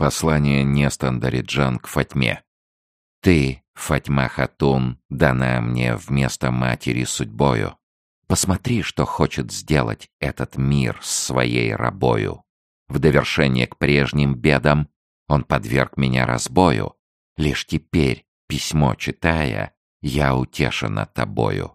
Послание Нестандариджан к Фатьме. «Ты, Фатьма Хатун, дана мне вместо матери судьбою. Посмотри, что хочет сделать этот мир с своей рабою. В довершение к прежним бедам он подверг меня разбою. Лишь теперь, письмо читая, я утешена тобою.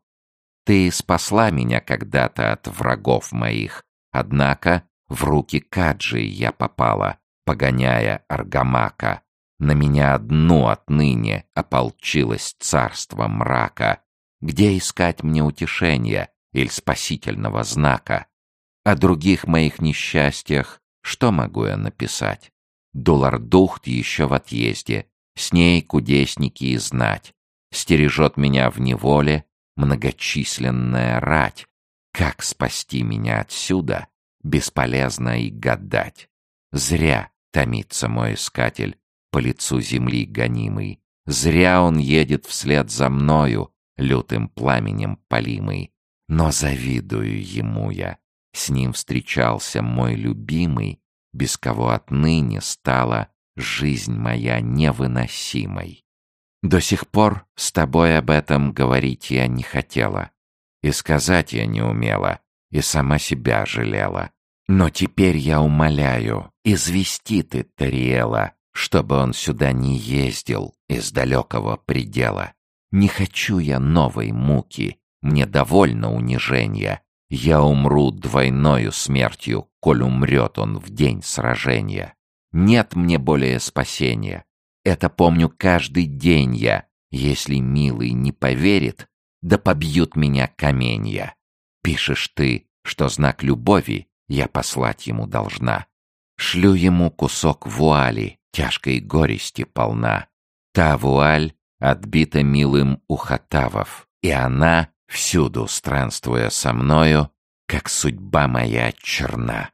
Ты спасла меня когда-то от врагов моих, однако в руки Каджи я попала, погоняя Аргамака. На меня одну отныне ополчилось царство мрака. Где искать мне утешения или спасительного знака? О других моих несчастьях что могу я написать? Дулардухт еще в отъезде, с ней кудесники и знать. Стережет меня в неволе многочисленная рать. Как спасти меня отсюда, бесполезно и гадать. Зря томится мой искатель, по лицу земли гонимый. Зря он едет вслед за мною, лютым пламенем полимый. Но завидую ему я. С ним встречался мой любимый, без кого отныне стала жизнь моя невыносимой. До сих пор с тобой об этом говорить я не хотела. И сказать я не умела, и сама себя жалела. Но теперь я умоляю, извести ты Тариэла, чтобы он сюда не ездил из далекого предела. Не хочу я новой муки, мне довольно унижения. Я умру двойною смертью, коль умрет он в день сражения. Нет мне более спасения. Это помню каждый день я. Если милый не поверит, да побьют меня каменья. Пишешь ты, что знак любови я послать ему должна. Шлю ему кусок вуали, тяжкой горести полна. Та вуаль отбита милым у хатавов, и она, всюду странствуя со мною, как судьба моя черна.